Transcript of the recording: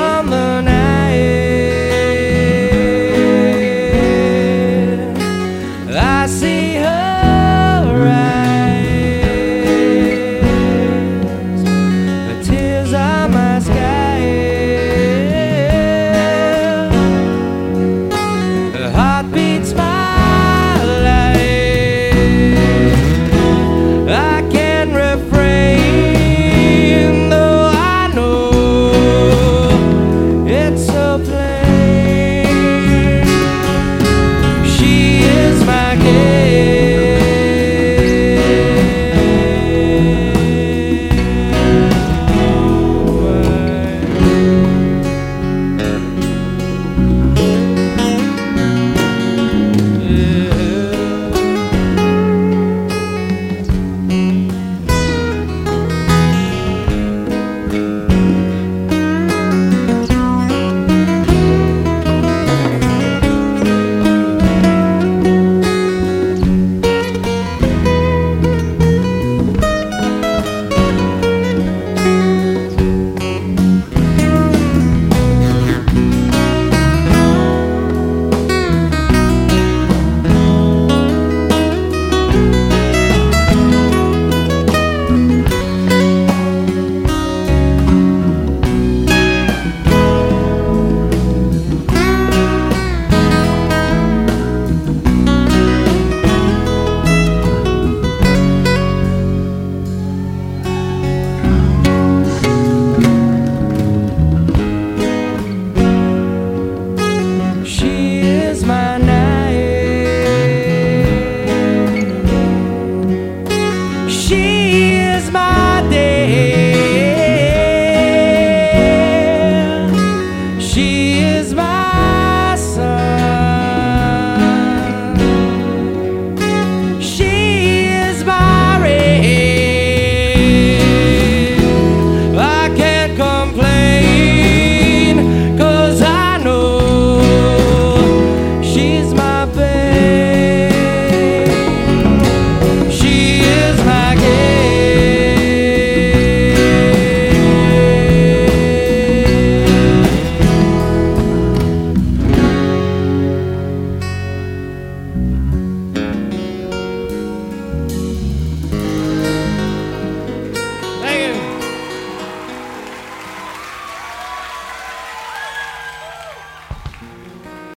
I'm summer